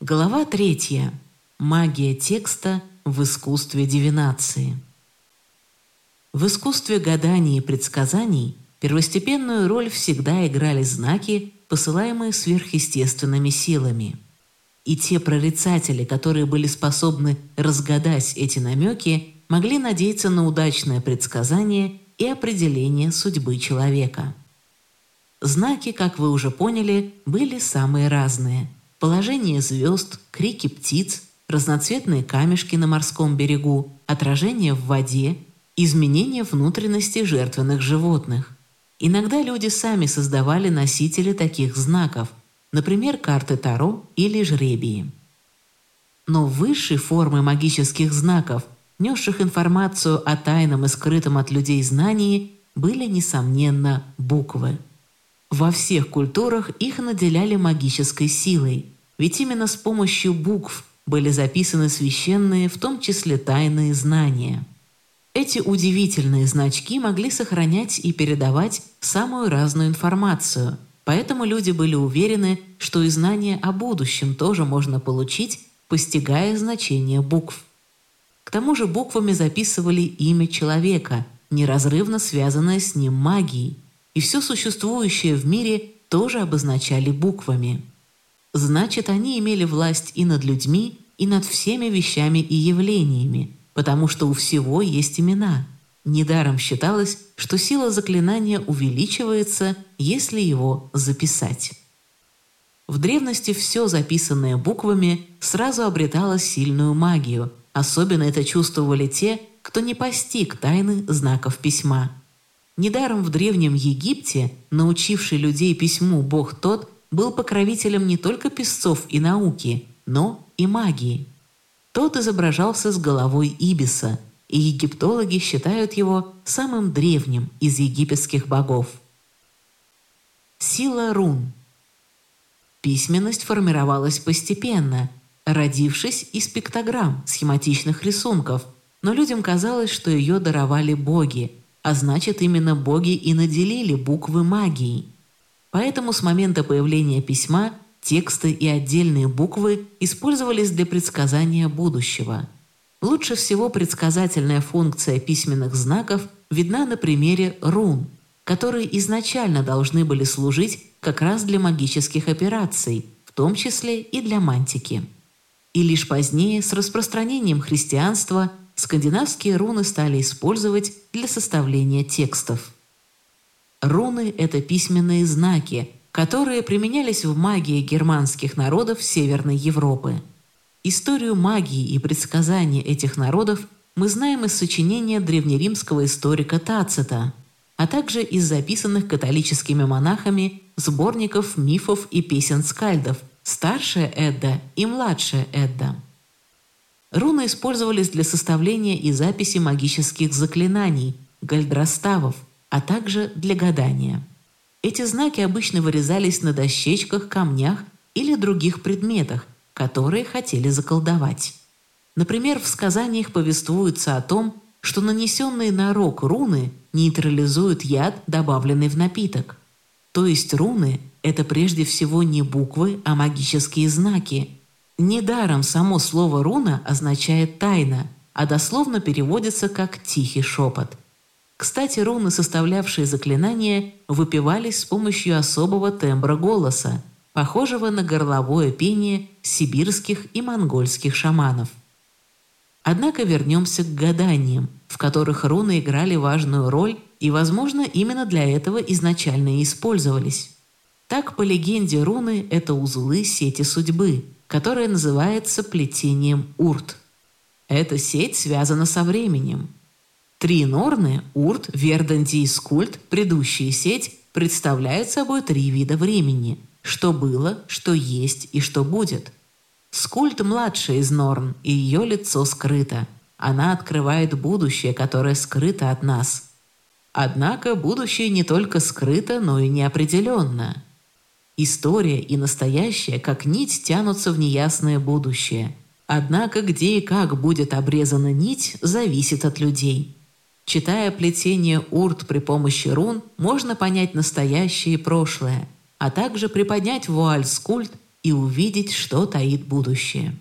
Глава третья. Магия текста в искусстве дивинации. В искусстве гаданий и предсказаний первостепенную роль всегда играли знаки, посылаемые сверхъестественными силами. И те прорицатели, которые были способны разгадать эти намеки, могли надеяться на удачное предсказание и определение судьбы человека. Знаки, как вы уже поняли, были самые разные. Положение звезд, крики птиц, разноцветные камешки на морском берегу, отражение в воде, изменение внутренности жертвенных животных. Иногда люди сами создавали носители таких знаков, например, карты Таро или жребии. Но высшей формой магических знаков, несших информацию о тайном и скрытом от людей знании, были, несомненно, буквы. Во всех культурах их наделяли магической силой, ведь именно с помощью букв были записаны священные, в том числе тайные знания. Эти удивительные значки могли сохранять и передавать самую разную информацию, поэтому люди были уверены, что и знания о будущем тоже можно получить, постигая значение букв. К тому же буквами записывали имя человека, неразрывно связанное с ним магией – и все существующее в мире тоже обозначали буквами. Значит, они имели власть и над людьми, и над всеми вещами и явлениями, потому что у всего есть имена. Недаром считалось, что сила заклинания увеличивается, если его записать. В древности все записанное буквами сразу обретало сильную магию, особенно это чувствовали те, кто не постиг тайны знаков письма – Недаром в Древнем Египте, научивший людей письму бог тот, был покровителем не только писцов и науки, но и магии. Тот изображался с головой Ибиса, и египтологи считают его самым древним из египетских богов. Сила рун Письменность формировалась постепенно, родившись из пиктограмм, схематичных рисунков, но людям казалось, что ее даровали боги – а значит, именно боги и наделили буквы магией. Поэтому с момента появления письма тексты и отдельные буквы использовались для предсказания будущего. Лучше всего предсказательная функция письменных знаков видна на примере рун, которые изначально должны были служить как раз для магических операций, в том числе и для мантики. И лишь позднее, с распространением христианства, скандинавские руны стали использовать для составления текстов. Руны – это письменные знаки, которые применялись в магии германских народов Северной Европы. Историю магии и предсказания этих народов мы знаем из сочинения древнеримского историка Тацита, а также из записанных католическими монахами сборников мифов и песен скальдов «Старшая Эдда» и «Младшая Эдда». Руны использовались для составления и записи магических заклинаний, гальдроставов, а также для гадания. Эти знаки обычно вырезались на дощечках, камнях или других предметах, которые хотели заколдовать. Например, в сказаниях повествуется о том, что нанесенные на рог руны нейтрализуют яд, добавленный в напиток. То есть руны – это прежде всего не буквы, а магические знаки – Недаром само слово «руна» означает «тайна», а дословно переводится как «тихий шепот». Кстати, руны, составлявшие заклинания, выпивались с помощью особого тембра голоса, похожего на горловое пение сибирских и монгольских шаманов. Однако вернемся к гаданиям, в которых руны играли важную роль и, возможно, именно для этого изначально и использовались. Так, по легенде, руны – это узлы сети судьбы – которое называется плетением урт. Эта сеть связана со временем. Три норны – урт, верданди и скульт, предыдущая сеть, представляют собой три вида времени – что было, что есть и что будет. Скульт младшая из норн, и ее лицо скрыто. Она открывает будущее, которое скрыто от нас. Однако будущее не только скрыто, но и неопределенно – История и настоящее, как нить, тянутся в неясное будущее. Однако где и как будет обрезана нить, зависит от людей. Читая плетение урт при помощи рун, можно понять настоящее и прошлое, а также приподнять вуаль скульт и увидеть, что таит будущее.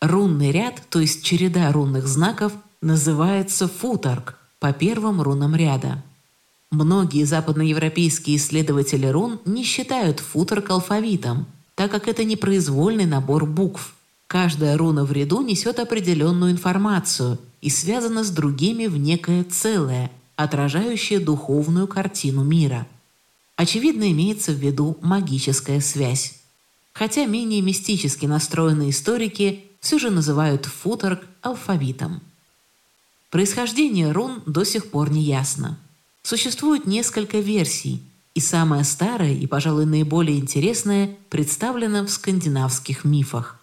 Рунный ряд, то есть череда рунных знаков, называется футорг по первым рунам ряда. Многие западноевропейские исследователи рун не считают футорг алфавитом, так как это непроизвольный набор букв. Каждая руна в ряду несет определенную информацию и связана с другими в некое целое, отражающее духовную картину мира. Очевидно, имеется в виду магическая связь. Хотя менее мистически настроенные историки все же называют футорг алфавитом. Происхождение рун до сих пор не ясно. Существует несколько версий, и самая старая и, пожалуй, наиболее интересная представлена в скандинавских мифах.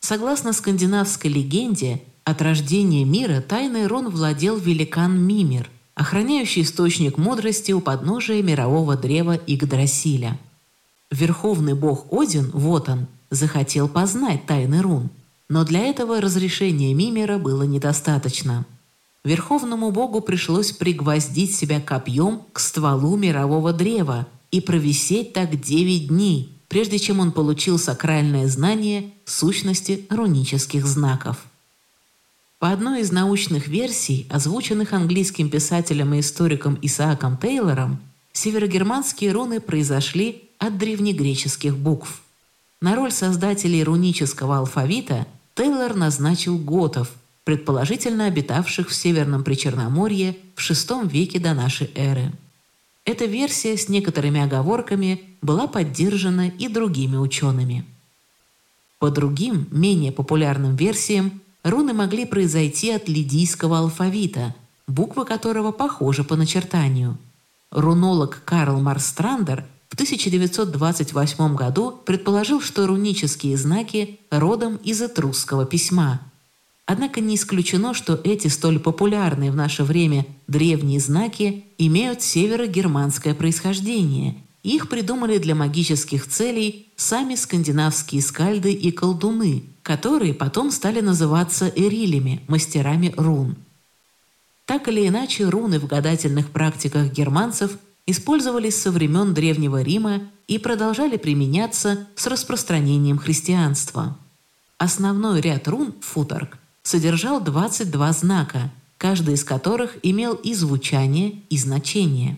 Согласно скандинавской легенде, от рождения мира тайный рун владел великан Мимир, охраняющий источник мудрости у подножия мирового древа Игдрасиля. Верховный бог Один, вот он, захотел познать тайный рун, но для этого разрешения Мимира было недостаточно – Верховному Богу пришлось пригвоздить себя копьем к стволу мирового древа и провисеть так девять дней, прежде чем он получил сакральное знание сущности рунических знаков. По одной из научных версий, озвученных английским писателем и историком Исааком Тейлором, северогерманские руны произошли от древнегреческих букв. На роль создателей рунического алфавита Тейлор назначил готов – предположительно обитавших в Северном Причерноморье в VI веке до нашей эры. Эта версия с некоторыми оговорками была поддержана и другими учеными. По другим, менее популярным версиям, руны могли произойти от лидийского алфавита, буквы которого похожи по начертанию. Рунолог Карл Марстрандер в 1928 году предположил, что рунические знаки родом из этрусского письма – Однако не исключено, что эти столь популярные в наше время древние знаки имеют северо-германское происхождение. Их придумали для магических целей сами скандинавские скальды и колдуны, которые потом стали называться эрилями, мастерами рун. Так или иначе, руны в гадательных практиках германцев использовались со времен Древнего Рима и продолжали применяться с распространением христианства. Основной ряд рун – футорг – содержал 22 знака, каждый из которых имел и звучание, и значение.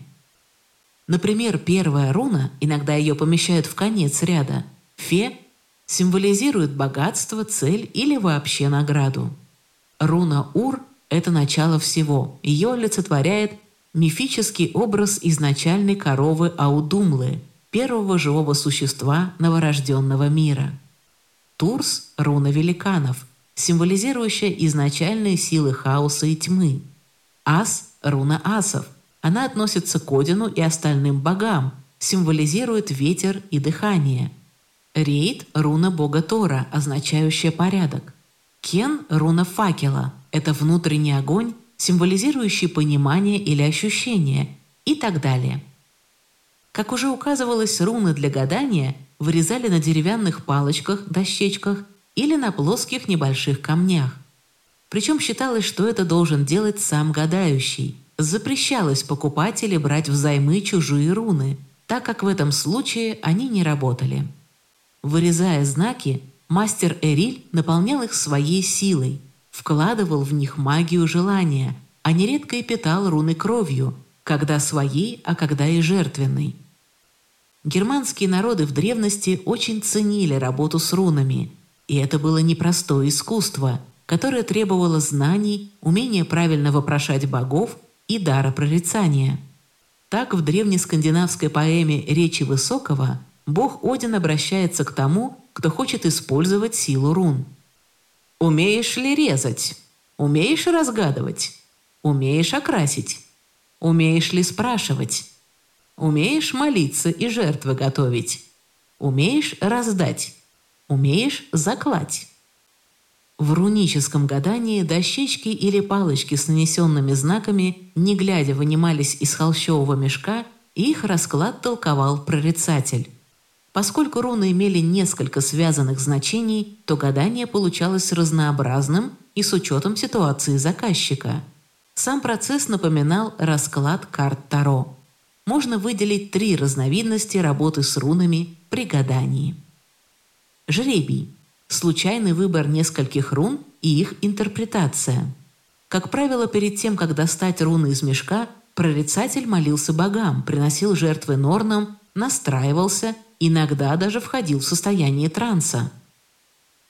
Например, первая руна, иногда ее помещают в конец ряда, «фе» символизирует богатство, цель или вообще награду. Руна «ур» – это начало всего, ее олицетворяет мифический образ изначальной коровы Аудумлы, первого живого существа новорожденного мира. Турс – руна великанов, символизирующая изначальные силы хаоса и тьмы. Ас – руна асов. Она относится к Одину и остальным богам, символизирует ветер и дыхание. Рейд – руна бога Тора, означающая порядок. Кен – руна факела. Это внутренний огонь, символизирующий понимание или ощущение, и так далее. Как уже указывалось, руны для гадания вырезали на деревянных палочках, дощечках или на плоских небольших камнях. Причем считалось, что это должен делать сам гадающий. Запрещалось покупать брать взаймы чужие руны, так как в этом случае они не работали. Вырезая знаки, мастер Эриль наполнял их своей силой, вкладывал в них магию желания, а нередко и питал руны кровью, когда своей, а когда и жертвенной. Германские народы в древности очень ценили работу с рунами – и это было непростое искусство, которое требовало знаний, умения правильно вопрошать богов и дара прорицания. Так в древнескандинавской поэме «Речи Высокого» бог Один обращается к тому, кто хочет использовать силу рун. «Умеешь ли резать? Умеешь разгадывать? Умеешь окрасить? Умеешь ли спрашивать? Умеешь молиться и жертвы готовить? Умеешь раздать?» Умеешь заклать. В руническом гадании дощечки или палочки с нанесенными знаками, не глядя, вынимались из холщового мешка, и их расклад толковал прорицатель. Поскольку руны имели несколько связанных значений, то гадание получалось разнообразным и с учетом ситуации заказчика. Сам процесс напоминал расклад карт Таро. Можно выделить три разновидности работы с рунами при гадании. Жребий – случайный выбор нескольких рун и их интерпретация. Как правило, перед тем, как достать руны из мешка, прорицатель молился богам, приносил жертвы норнам, настраивался, иногда даже входил в состояние транса.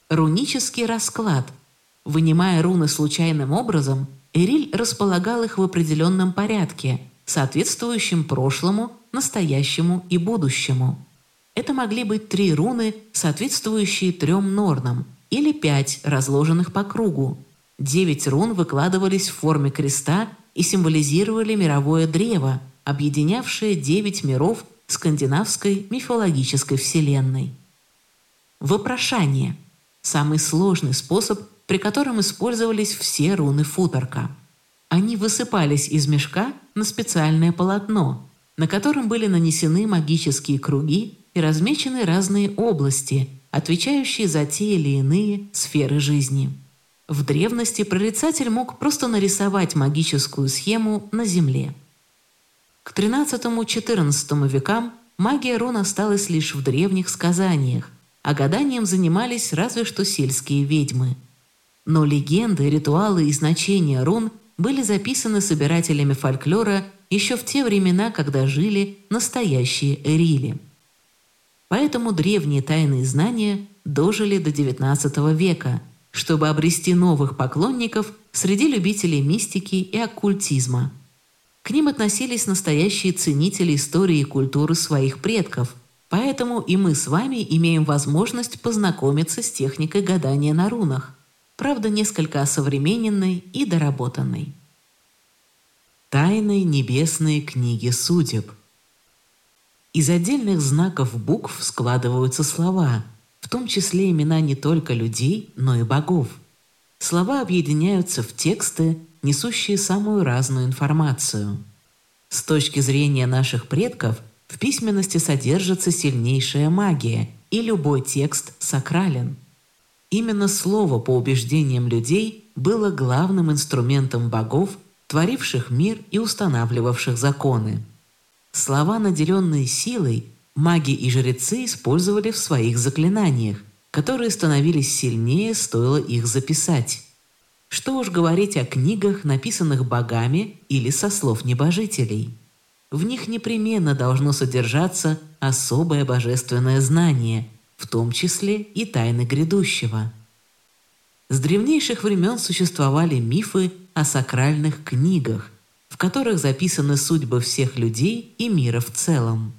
Рунический расклад. Вынимая руны случайным образом, Эриль располагал их в определенном порядке, соответствующем прошлому, настоящему и будущему. Это могли быть три руны, соответствующие трем норнам, или пять, разложенных по кругу. Девять рун выкладывались в форме креста и символизировали мировое древо, объединявшее девять миров скандинавской мифологической вселенной. Вопрошание – самый сложный способ, при котором использовались все руны футорка. Они высыпались из мешка на специальное полотно, на котором были нанесены магические круги и размечены разные области, отвечающие за те или иные сферы жизни. В древности прорицатель мог просто нарисовать магическую схему на земле. К XIII-XIV векам магия рун осталась лишь в древних сказаниях, а гаданием занимались разве что сельские ведьмы. Но легенды, ритуалы и значения рун были записаны собирателями фольклора еще в те времена, когда жили настоящие эрили. Поэтому древние тайные знания дожили до XIX века, чтобы обрести новых поклонников среди любителей мистики и оккультизма. К ним относились настоящие ценители истории и культуры своих предков, поэтому и мы с вами имеем возможность познакомиться с техникой гадания на рунах, правда несколько осовремененной и доработанной. Тайные небесные книги судеб. Из отдельных знаков букв складываются слова, в том числе имена не только людей, но и богов. Слова объединяются в тексты, несущие самую разную информацию. С точки зрения наших предков, в письменности содержится сильнейшая магия, и любой текст сакрален – Именно слово, по убеждениям людей, было главным инструментом богов, творивших мир и устанавливавших законы. Слова, наделенные силой, маги и жрецы использовали в своих заклинаниях, которые становились сильнее, стоило их записать. Что уж говорить о книгах, написанных богами или со слов небожителей. В них непременно должно содержаться особое божественное знание – в том числе и тайны грядущего. С древнейших времен существовали мифы о сакральных книгах, в которых записаны судьбы всех людей и мира в целом.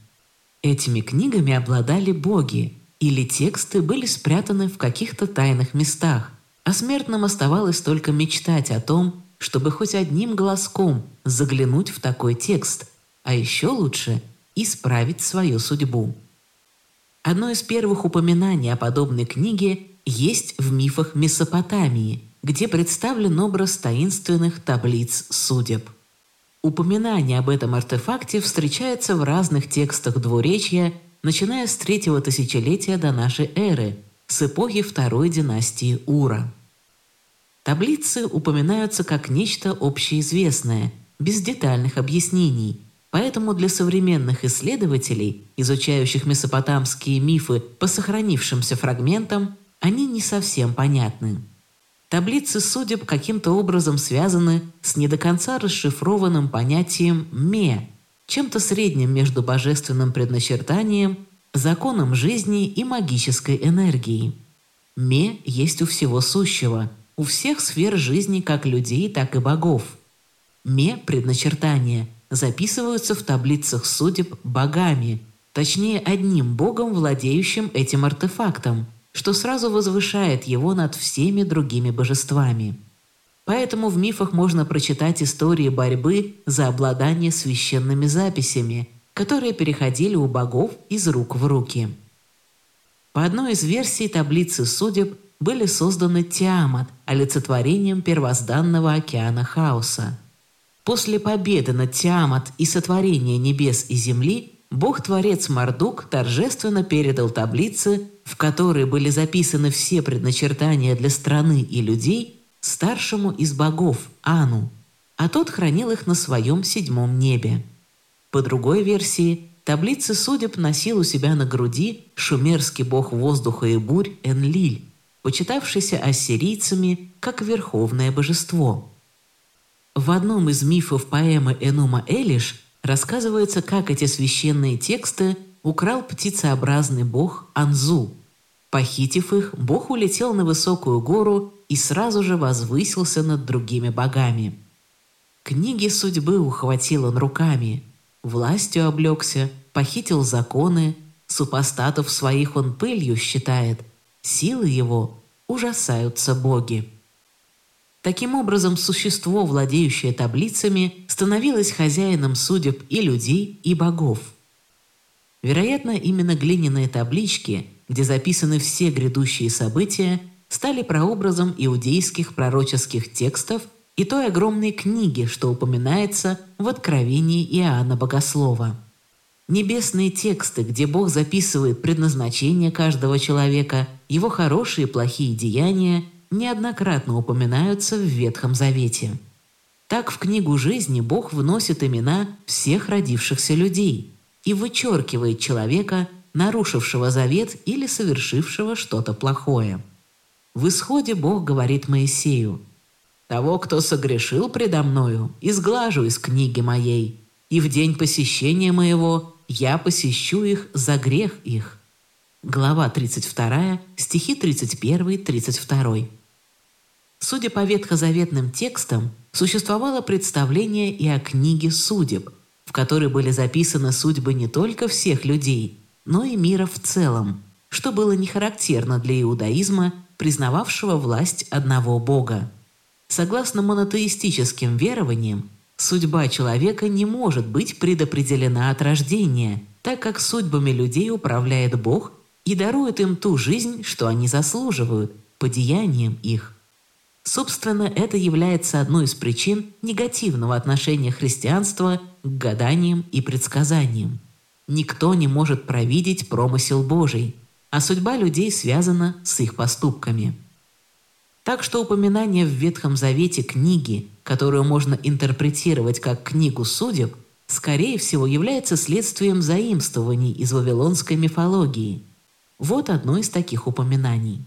Этими книгами обладали боги, или тексты были спрятаны в каких-то тайных местах, а смертным оставалось только мечтать о том, чтобы хоть одним глазком заглянуть в такой текст, а еще лучше – исправить свою судьбу. Одно из первых упоминаний о подобной книге есть в мифах Месопотамии, где представлен образ таинственных таблиц судеб. Упоминание об этом артефакте встречается в разных текстах двуречья, начиная с третьего тысячелетия до нашей эры, с эпохи второй династии Ура. Таблицы упоминаются как нечто общеизвестное, без детальных объяснений – Поэтому для современных исследователей, изучающих месопотамские мифы по сохранившимся фрагментам, они не совсем понятны. Таблицы судеб каким-то образом связаны с не до конца расшифрованным понятием «ме», чем-то средним между божественным предначертанием, законом жизни и магической энергией. «Ме» есть у всего сущего, у всех сфер жизни как людей, так и богов. «Ме» – предначертание – записываются в таблицах судеб богами, точнее одним богом, владеющим этим артефактом, что сразу возвышает его над всеми другими божествами. Поэтому в мифах можно прочитать истории борьбы за обладание священными записями, которые переходили у богов из рук в руки. По одной из версий таблицы судеб были созданы Тиамат, олицетворением первозданного океана хаоса – После победы над Тиамат и сотворения небес и земли Бог-творец Мардук торжественно передал таблицы, в которые были записаны все предначертания для страны и людей, старшему из богов, Ану, а тот хранил их на своем седьмом небе. По другой версии, таблицы судеб носил у себя на груди шумерский бог воздуха и бурь Энлиль, почитавшийся ассирийцами как верховное божество. В одном из мифов поэмы Энума Элиш рассказывается, как эти священные тексты украл птицеобразный бог Анзу. Похитив их, бог улетел на высокую гору и сразу же возвысился над другими богами. Книги судьбы ухватил он руками, властью облегся, похитил законы, супостатов своих он пылью считает, силы его ужасаются боги. Таким образом, существо, владеющее таблицами, становилось хозяином судеб и людей, и богов. Вероятно, именно глиняные таблички, где записаны все грядущие события, стали прообразом иудейских пророческих текстов и той огромной книги, что упоминается в Откровении Иоанна Богослова. Небесные тексты, где Бог записывает предназначение каждого человека, его хорошие и плохие деяния, неоднократно упоминаются в Ветхом Завете. Так в книгу жизни Бог вносит имена всех родившихся людей и вычеркивает человека, нарушившего завет или совершившего что-то плохое. В исходе Бог говорит Моисею, «Того, кто согрешил предо мною, изглажу из книги моей, и в день посещения моего я посещу их за грех их». Глава 32, стихи 31-32. Судя по ветхозаветным текстам, существовало представление и о книге судеб, в которой были записаны судьбы не только всех людей, но и мира в целом, что было не характерно для иудаизма, признававшего власть одного Бога. Согласно монотеистическим верованиям, Судьба человека не может быть предопределена от рождения, так как судьбами людей управляет Бог и дарует им ту жизнь, что они заслуживают, по деяниям их. Собственно, это является одной из причин негативного отношения христианства к гаданиям и предсказаниям. Никто не может провидеть промысел Божий, а судьба людей связана с их поступками. Так что упоминание в Ветхом Завете книги, которую можно интерпретировать как книгу судеб, скорее всего является следствием заимствований из вавилонской мифологии. Вот одно из таких упоминаний.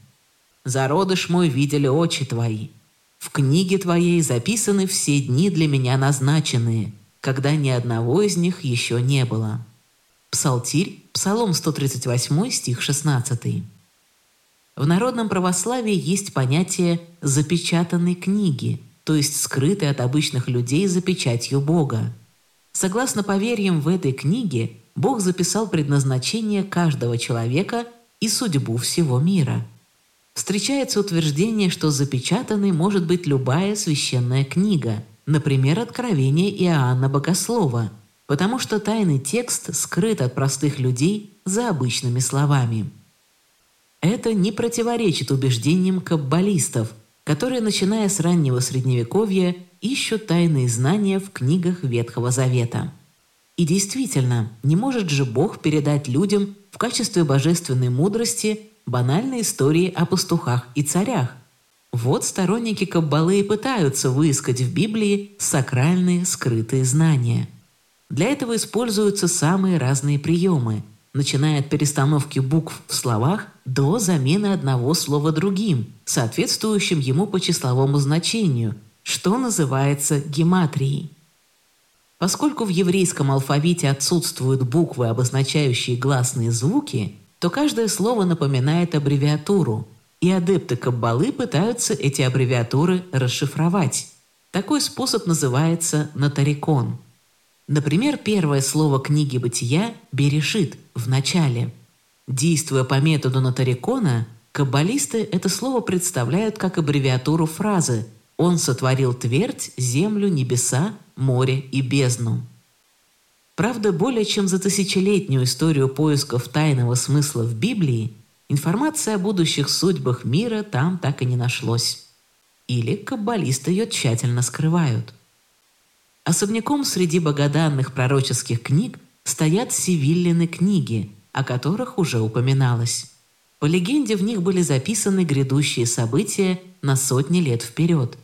«Зародыш мой видели очи твои. В книге твоей записаны все дни для меня назначенные, когда ни одного из них еще не было». Псалтирь, Псалом 138, стих 16. В народном православии есть понятие «запечатанной книги», то есть скрытой от обычных людей за печатью Бога. Согласно поверьям в этой книге, Бог записал предназначение каждого человека и судьбу всего мира. Встречается утверждение, что запечатанной может быть любая священная книга, например, Откровение Иоанна Богослова, потому что тайный текст скрыт от простых людей за обычными словами. Это не противоречит убеждениям каббалистов, которые, начиная с раннего Средневековья, ищут тайные знания в книгах Ветхого Завета. И действительно, не может же Бог передать людям в качестве божественной мудрости банальные истории о пастухах и царях. Вот сторонники Каббалы и пытаются выискать в Библии сакральные скрытые знания. Для этого используются самые разные приемы – начиная от перестановки букв в словах до замены одного слова другим, соответствующим ему по числовому значению, что называется гематрией. Поскольку в еврейском алфавите отсутствуют буквы, обозначающие гласные звуки, то каждое слово напоминает аббревиатуру, и адепты Каббалы пытаются эти аббревиатуры расшифровать. Такой способ называется нотарикон – Например, первое слово книги «Бытия» – «берешит» – «в начале». Действуя по методу Нотарикона, каббалисты это слово представляют как аббревиатуру фразы «Он сотворил твердь, землю, небеса, море и бездну». Правда, более чем за тысячелетнюю историю поисков тайного смысла в Библии информация о будущих судьбах мира там так и не нашлось. Или каббалисты ее тщательно скрывают – Особняком среди богоданных пророческих книг стоят Севиллины книги, о которых уже упоминалось. По легенде, в них были записаны грядущие события на сотни лет вперед.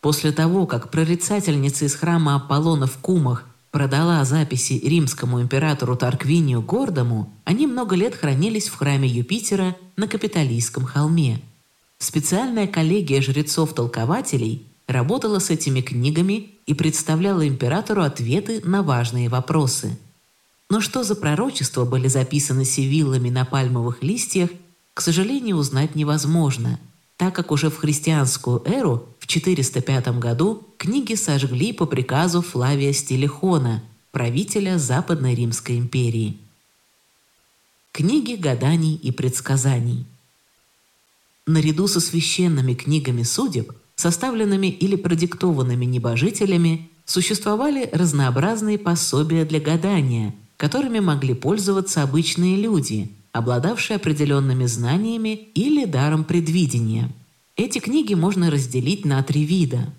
После того, как прорицательница из храма Аполлона в Кумах продала записи римскому императору Тарквинию Гордому, они много лет хранились в храме Юпитера на Капитолийском холме. Специальная коллегия жрецов-толкователей работала с этими книгами и представляла императору ответы на важные вопросы. Но что за пророчества были записаны сивиллами на пальмовых листьях, к сожалению, узнать невозможно, так как уже в христианскую эру, в 405 году, книги сожгли по приказу Флавия Стилихона, правителя Западной Римской империи. Книги гаданий и предсказаний Наряду со священными книгами судеб, составленными или продиктованными небожителями, существовали разнообразные пособия для гадания, которыми могли пользоваться обычные люди – обладавший определенными знаниями или даром предвидения. Эти книги можно разделить на три вида.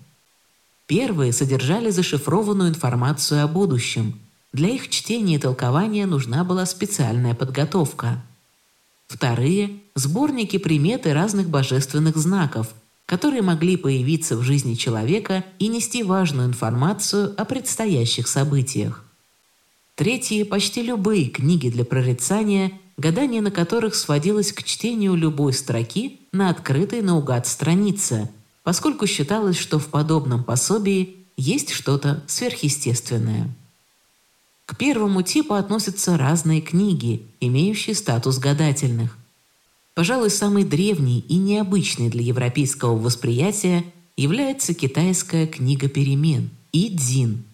Первые содержали зашифрованную информацию о будущем. Для их чтения и толкования нужна была специальная подготовка. Вторые – сборники приметы разных божественных знаков, которые могли появиться в жизни человека и нести важную информацию о предстоящих событиях. Третьи – почти любые книги для прорицания – гадание на которых сводилось к чтению любой строки на открытой наугад странице, поскольку считалось, что в подобном пособии есть что-то сверхъестественное. К первому типу относятся разные книги, имеющие статус гадательных. Пожалуй, самый древний и необычный для европейского восприятия является китайская книга перемен – Идзин.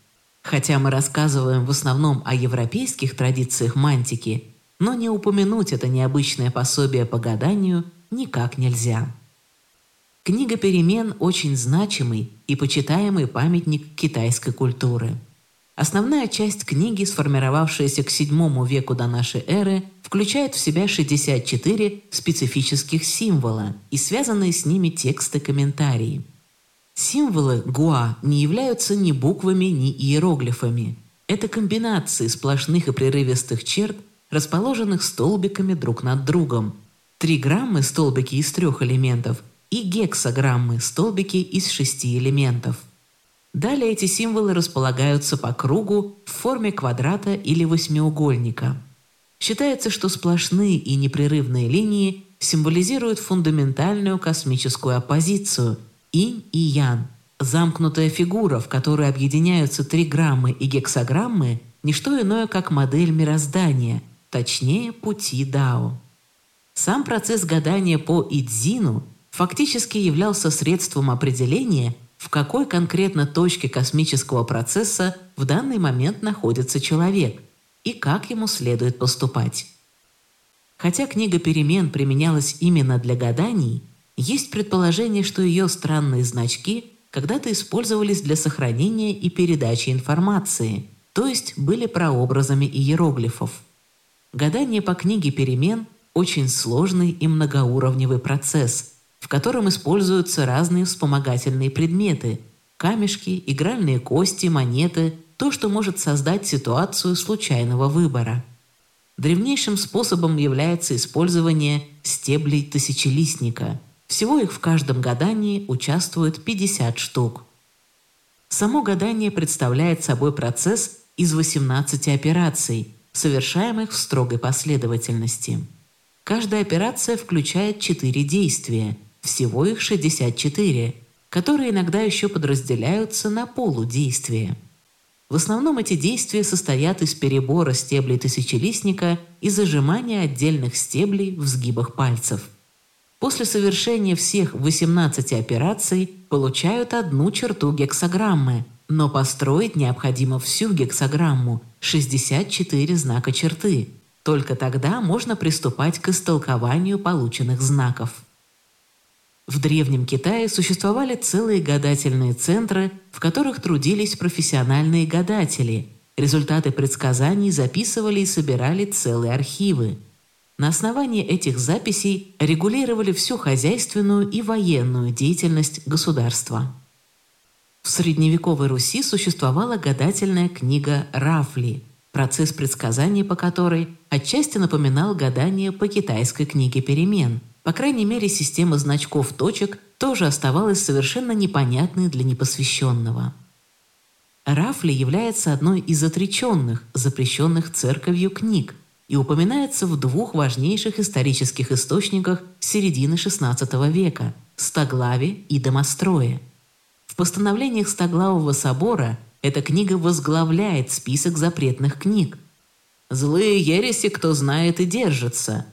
Хотя мы рассказываем в основном о европейских традициях мантики – но не упомянуть это необычное пособие по гаданию никак нельзя. Книга перемен – очень значимый и почитаемый памятник китайской культуры. Основная часть книги, сформировавшаяся к VII веку до нашей эры, включает в себя 64 специфических символа и связанные с ними тексты-комментарии. Символы гуа не являются ни буквами, ни иероглифами. Это комбинации сплошных и прерывистых черт, расположенных столбиками друг над другом. Триграммы – столбики из трех элементов, и гексограммы – столбики из шести элементов. Далее эти символы располагаются по кругу в форме квадрата или восьмиугольника. Считается, что сплошные и непрерывные линии символизируют фундаментальную космическую оппозицию – инь и ян. Замкнутая фигура, в которой объединяются триграммы и гексограммы – не что иное, как модель мироздания – точнее пути Дао. Сам процесс гадания по Идзину фактически являлся средством определения, в какой конкретно точке космического процесса в данный момент находится человек и как ему следует поступать. Хотя книга перемен применялась именно для гаданий, есть предположение, что ее странные значки когда-то использовались для сохранения и передачи информации, то есть были прообразами иероглифов. Гадание по книге перемен – очень сложный и многоуровневый процесс, в котором используются разные вспомогательные предметы – камешки, игральные кости, монеты, то, что может создать ситуацию случайного выбора. Древнейшим способом является использование стеблей тысячелистника. Всего их в каждом гадании участвует 50 штук. Само гадание представляет собой процесс из 18 операций – совершаемых в строгой последовательности. Каждая операция включает 4 действия, всего их 64, которые иногда еще подразделяются на полудействия. В основном эти действия состоят из перебора стеблей тысячелистника и зажимания отдельных стеблей в сгибах пальцев. После совершения всех 18 операций получают одну черту гексограммы, но построить необходимо всю гексограмму – 64 знака черты. Только тогда можно приступать к истолкованию полученных знаков. В Древнем Китае существовали целые гадательные центры, в которых трудились профессиональные гадатели. Результаты предсказаний записывали и собирали целые архивы. На основании этих записей регулировали всю хозяйственную и военную деятельность государства. В средневековой Руси существовала гадательная книга Рафли, процесс предсказания по которой отчасти напоминал гадание по китайской книге перемен. По крайней мере, система значков точек тоже оставалась совершенно непонятной для непосвященного. Рафли является одной из отреченных, запрещенных церковью книг и упоминается в двух важнейших исторических источниках середины XVI века – Стоглаве и Домострое. В постановлениях Стоглавого собора эта книга возглавляет список запретных книг. «Злые ереси, кто знает и держится»,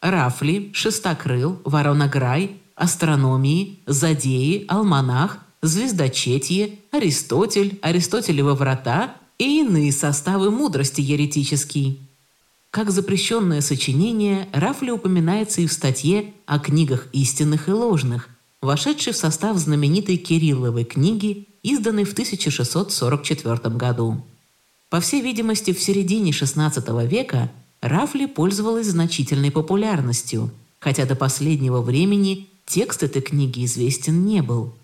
Рафли, Шестокрыл, Воронограй, Астрономии, Задеи, Алманах, Звездочетье, Аристотель, Аристотелева врата и иные составы мудрости еретические. Как запрещенное сочинение, Рафли упоминается и в статье о книгах истинных и ложных, вошедшей в состав знаменитой Кирилловой книги, изданной в 1644 году. По всей видимости, в середине XVI века Рафли пользовалась значительной популярностью, хотя до последнего времени текст этой книги известен не был.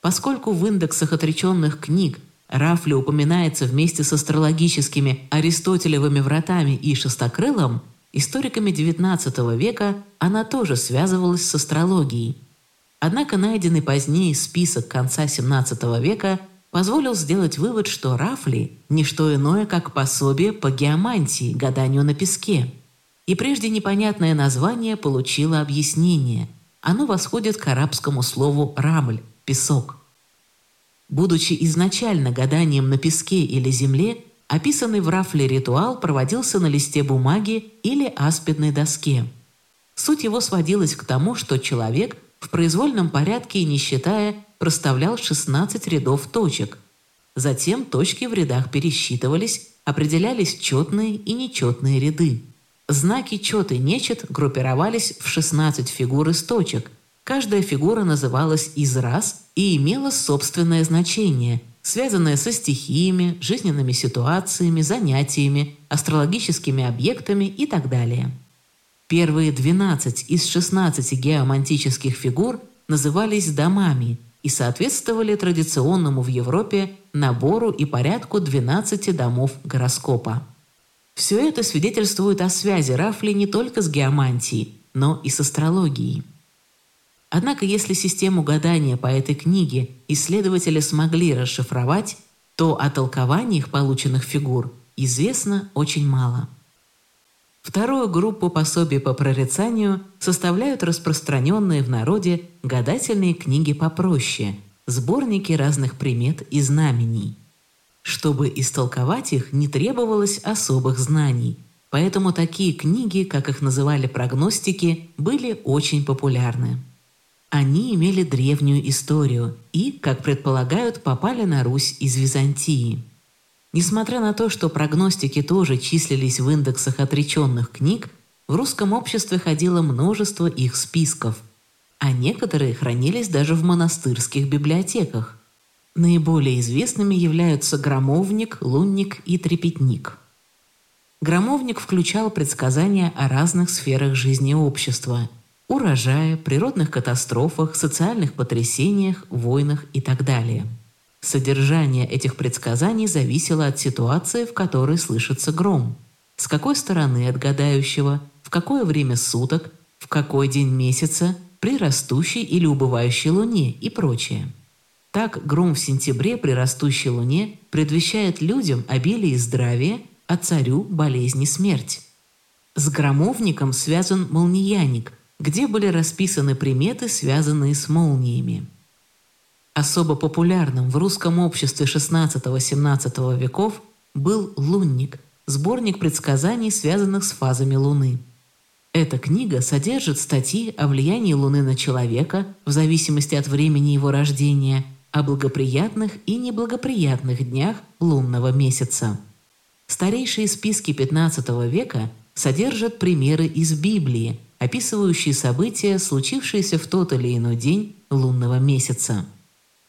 Поскольку в индексах отреченных книг Рафли упоминается вместе с астрологическими Аристотелевыми вратами и Шестокрылом, историками XIX века она тоже связывалась с астрологией. Однако найденный позднее список конца XVII века позволил сделать вывод, что Рафли – не что иное, как пособие по геомантии, гаданию на песке. И прежде непонятное название получило объяснение. Оно восходит к арабскому слову «рамль» – «песок». Будучи изначально гаданием на песке или земле, описанный в Рафле ритуал проводился на листе бумаги или аспидной доске. Суть его сводилась к тому, что человек в произвольном порядке и не считая проставлял 16 рядов точек. Затем точки в рядах пересчитывались, определялись четные и нечетные ряды. Знаки чет и нечет группировались в 16 фигур из точек. Каждая фигура называлась из раз и имела собственное значение, связанное со стихиями, жизненными ситуациями, занятиями, астрологическими объектами и так далее. Первые 12 из 16 геомантических фигур назывались домами и соответствовали традиционному в Европе набору и порядку 12 домов гороскопа. Все это свидетельствует о связи Рафли не только с геомантией, но и с астрологией. Однако если систему гадания по этой книге исследователи смогли расшифровать, то о толкованиях полученных фигур известно очень мало. Вторую группу пособий по прорицанию составляют распространенные в народе гадательные книги попроще, сборники разных примет и знамений. Чтобы истолковать их, не требовалось особых знаний, поэтому такие книги, как их называли прогностики, были очень популярны. Они имели древнюю историю и, как предполагают, попали на Русь из Византии – Несмотря на то, что прогностики тоже числились в индексах отреченных книг, в русском обществе ходило множество их списков, а некоторые хранились даже в монастырских библиотеках. Наиболее известными являются громовник, лунник и трепетник. Громовник включал предсказания о разных сферах жизни общества – урожае, природных катастрофах, социальных потрясениях, войнах и так далее – Содержание этих предсказаний зависело от ситуации, в которой слышится гром. С какой стороны от гадающего, в какое время суток, в какой день месяца, при растущей или убывающей луне и прочее. Так гром в сентябре при растущей луне предвещает людям обилие и здравие, а царю – болезнь и смерть. С громовником связан молнияник, где были расписаны приметы, связанные с молниями. Особо популярным в русском обществе XVI-XVII веков был «Лунник» – сборник предсказаний, связанных с фазами Луны. Эта книга содержит статьи о влиянии Луны на человека в зависимости от времени его рождения, о благоприятных и неблагоприятных днях лунного месяца. Старейшие списки XV века содержат примеры из Библии, описывающие события, случившиеся в тот или иной день лунного месяца.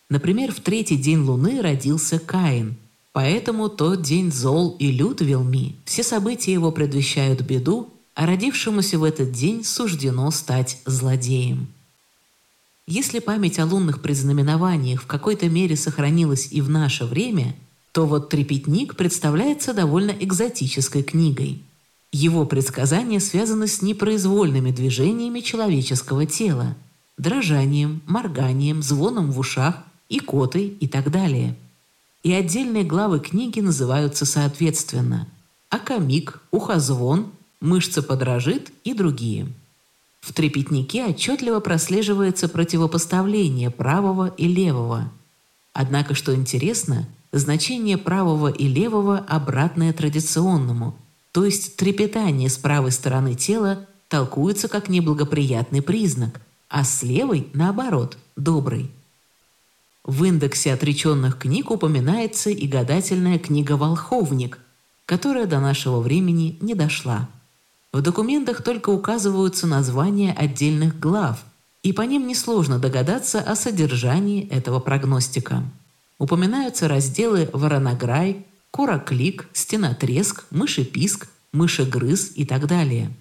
Например, в третий день Луны родился Каин, поэтому тот день зол и лют Вилми, все события его предвещают беду, а родившемуся в этот день суждено стать злодеем. Если память о лунных предзнаменованиях в какой-то мере сохранилась и в наше время, то вот «Трепетник» представляется довольно экзотической книгой. Его предсказания связаны с непроизвольными движениями человеческого тела – дрожанием, морганием, звоном в ушах икоты и так далее. и отдельные главы книги называются соответственно «Акамик», «Ухозвон», «Мышца подражит» и другие. В трепетнике отчетливо прослеживается противопоставление правого и левого. Однако, что интересно, значение правого и левого обратное традиционному, то есть трепетание с правой стороны тела толкуется как неблагоприятный признак, а с левой, наоборот, добрый. В индексе отреченных книг упоминается и гадательная книга «Волховник», которая до нашего времени не дошла. В документах только указываются названия отдельных глав, и по ним несложно догадаться о содержании этого прогностика. Упоминаются разделы «Воронограй», «Кураклик», «Стенотреск», «Мышеписк», «Мышегрыз» и так далее.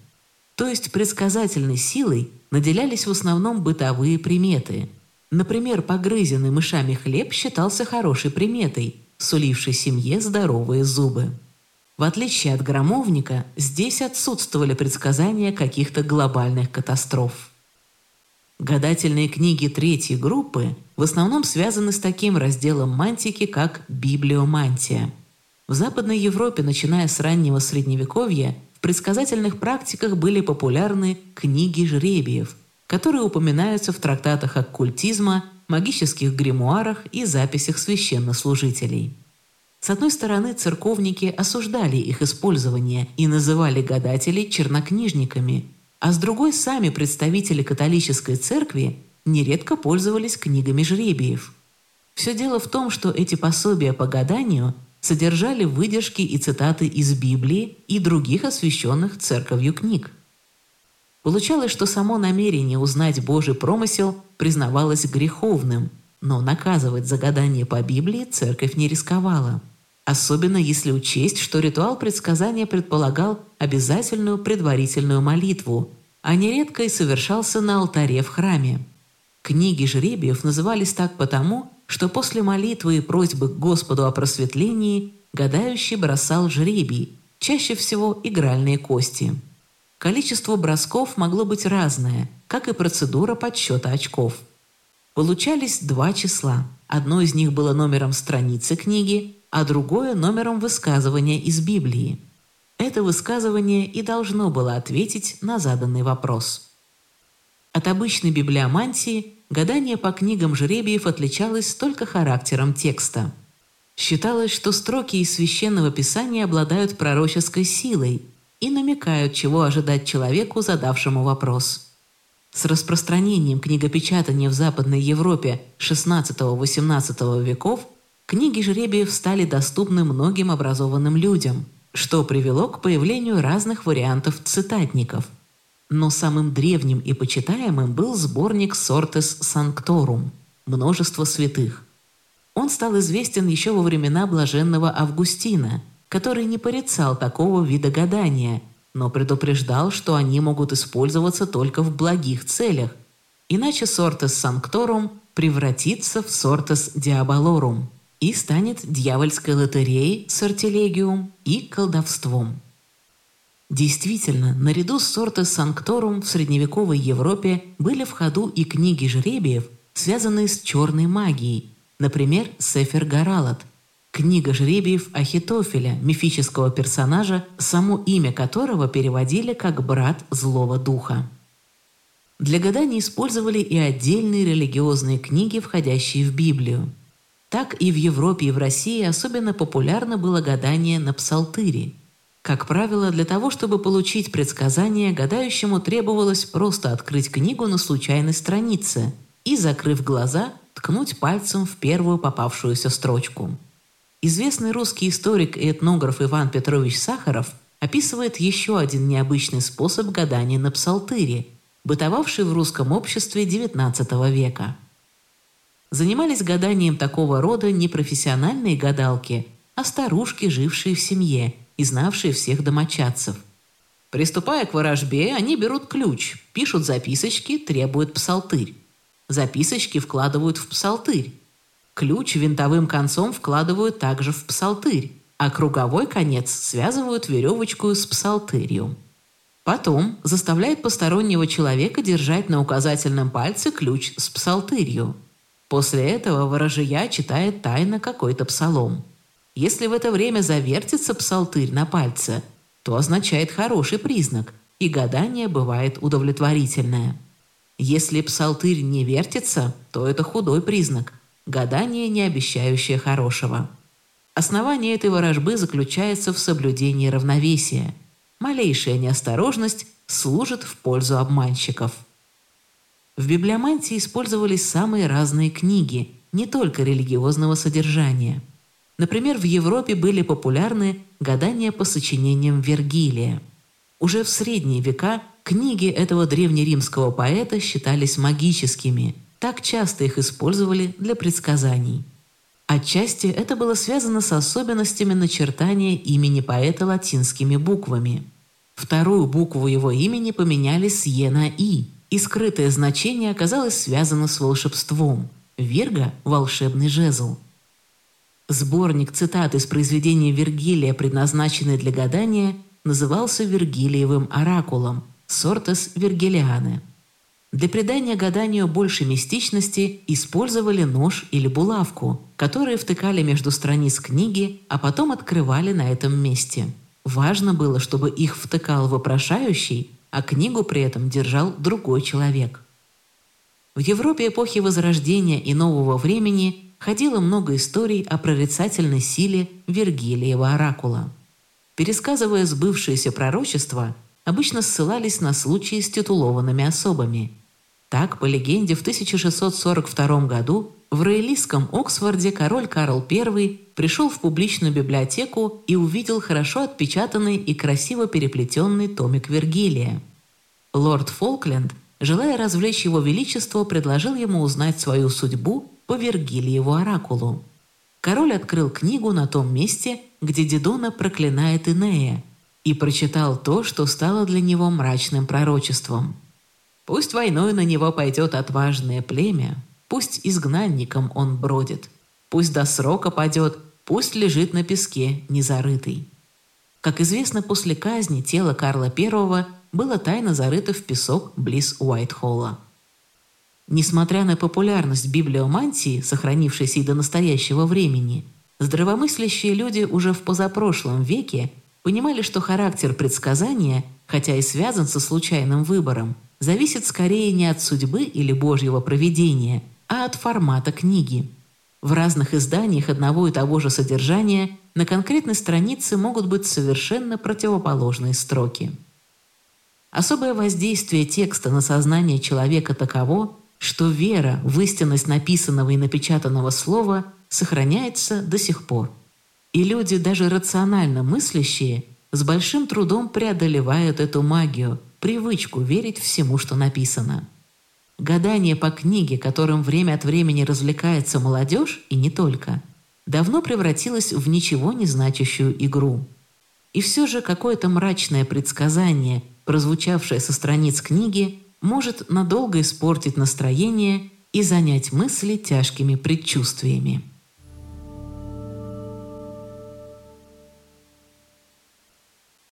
То есть предсказательной силой наделялись в основном бытовые приметы – Например, погрызенный мышами хлеб считался хорошей приметой, сулившей семье здоровые зубы. В отличие от громовника, здесь отсутствовали предсказания каких-то глобальных катастроф. Гадательные книги третьей группы в основном связаны с таким разделом мантики, как библиомантия. В Западной Европе, начиная с раннего Средневековья, в предсказательных практиках были популярны книги жребиев – которые упоминаются в трактатах оккультизма, магических гримуарах и записях священнослужителей. С одной стороны, церковники осуждали их использование и называли гадателей чернокнижниками, а с другой сами представители католической церкви нередко пользовались книгами жребиев. Все дело в том, что эти пособия по гаданию содержали выдержки и цитаты из Библии и других освященных церковью книг. Получалось, что само намерение узнать Божий промысел признавалось греховным, но наказывать за гадание по Библии церковь не рисковала. Особенно если учесть, что ритуал предсказания предполагал обязательную предварительную молитву, а нередко и совершался на алтаре в храме. Книги жребиев назывались так потому, что после молитвы и просьбы к Господу о просветлении гадающий бросал жребий, чаще всего игральные кости – Количество бросков могло быть разное, как и процедура подсчета очков. Получались два числа. Одно из них было номером страницы книги, а другое – номером высказывания из Библии. Это высказывание и должно было ответить на заданный вопрос. От обычной библиомантии гадание по книгам жребиев отличалось только характером текста. Считалось, что строки из Священного Писания обладают пророческой силой – и намекают, чего ожидать человеку, задавшему вопрос. С распространением книгопечатания в Западной Европе XVI-XVIII веков книги жребиев стали доступны многим образованным людям, что привело к появлению разных вариантов цитатников. Но самым древним и почитаемым был сборник «Сортес Санкторум» – «Множество святых». Он стал известен еще во времена блаженного Августина – который не порицал такого вида гадания, но предупреждал, что они могут использоваться только в благих целях, иначе сортес санкторум превратится в сортес диаболорум и станет дьявольской лотереей, сортилегиум и колдовством. Действительно, наряду с сортес санкторум в средневековой Европе были в ходу и книги жребиев, связанные с черной магией, например, Сефер Гаралат – Книга жребиев Ахитофеля, мифического персонажа, само имя которого переводили как «брат злого духа». Для гадания использовали и отдельные религиозные книги, входящие в Библию. Так и в Европе и в России особенно популярно было гадание на псалтыре. Как правило, для того, чтобы получить предсказание, гадающему требовалось просто открыть книгу на случайной странице и, закрыв глаза, ткнуть пальцем в первую попавшуюся строчку. Известный русский историк и этнограф Иван Петрович Сахаров описывает еще один необычный способ гадания на псалтыре, бытовавший в русском обществе XIX века. Занимались гаданием такого рода не профессиональные гадалки, а старушки, жившие в семье и знавшие всех домочадцев. Приступая к ворожбе, они берут ключ, пишут записочки, требуют псалтырь. Записочки вкладывают в псалтырь, Ключ винтовым концом вкладывают также в псалтырь, а круговой конец связывают веревочку с псалтырью. Потом заставляет постороннего человека держать на указательном пальце ключ с псалтырью. После этого ворожия читает тайно какой-то псалом. Если в это время завертится псалтырь на пальце, то означает хороший признак, и гадание бывает удовлетворительное. Если псалтырь не вертится, то это худой признак, гадание, не обещающее хорошего. Основание этой ворожбы заключается в соблюдении равновесия. Малейшая неосторожность служит в пользу обманщиков. В библиомантии использовались самые разные книги, не только религиозного содержания. Например, в Европе были популярны гадания по сочинениям Вергилия. Уже в средние века книги этого древнеримского поэта считались магическими, так часто их использовали для предсказаний. Отчасти это было связано с особенностями начертания имени поэта латинскими буквами. Вторую букву его имени поменяли с «е» на «и», и скрытое значение оказалось связано с волшебством. Вирга – волшебный жезл. Сборник цитат из произведения Вергилия, предназначенный для гадания, назывался Вергилиевым оракулом – «Сортес Вергилиане». Для придания гаданию больше мистичности использовали нож или булавку, которые втыкали между страниц книги, а потом открывали на этом месте. Важно было, чтобы их втыкал вопрошающий, а книгу при этом держал другой человек. В Европе эпохи Возрождения и Нового времени ходило много историй о прорицательной силе Вергилиева оракула. Пересказывая сбывшиеся пророчества, обычно ссылались на случаи с титулованными особами. Так, по легенде, в 1642 году в роялистском Оксфорде король Карл I пришел в публичную библиотеку и увидел хорошо отпечатанный и красиво переплетенный томик Вергилия. Лорд Фолкленд, желая развлечь его величество, предложил ему узнать свою судьбу по Вергилиеву оракулу. Король открыл книгу на том месте, где Дидона проклинает Инея, и прочитал то, что стало для него мрачным пророчеством. «Пусть войной на него пойдет отважное племя, Пусть изгнанником он бродит, пусть до срока падет, пусть лежит на песке, незарытый. Как известно, после казни тело Карла I было тайно зарыто в песок близ Уайтхолла. Несмотря на популярность библиомантии, сохранившейся и до настоящего времени, здравомыслящие люди уже в позапрошлом веке понимали, что характер предсказания, хотя и связан со случайным выбором, зависит скорее не от судьбы или Божьего провидения – а от формата книги. В разных изданиях одного и того же содержания на конкретной странице могут быть совершенно противоположные строки. Особое воздействие текста на сознание человека таково, что вера в истинность написанного и напечатанного слова сохраняется до сих пор. И люди, даже рационально мыслящие, с большим трудом преодолевают эту магию, привычку верить всему, что написано. Гадание по книге, которым время от времени развлекается молодежь, и не только, давно превратилось в ничего не значащую игру. И все же какое-то мрачное предсказание, прозвучавшее со страниц книги, может надолго испортить настроение и занять мысли тяжкими предчувствиями.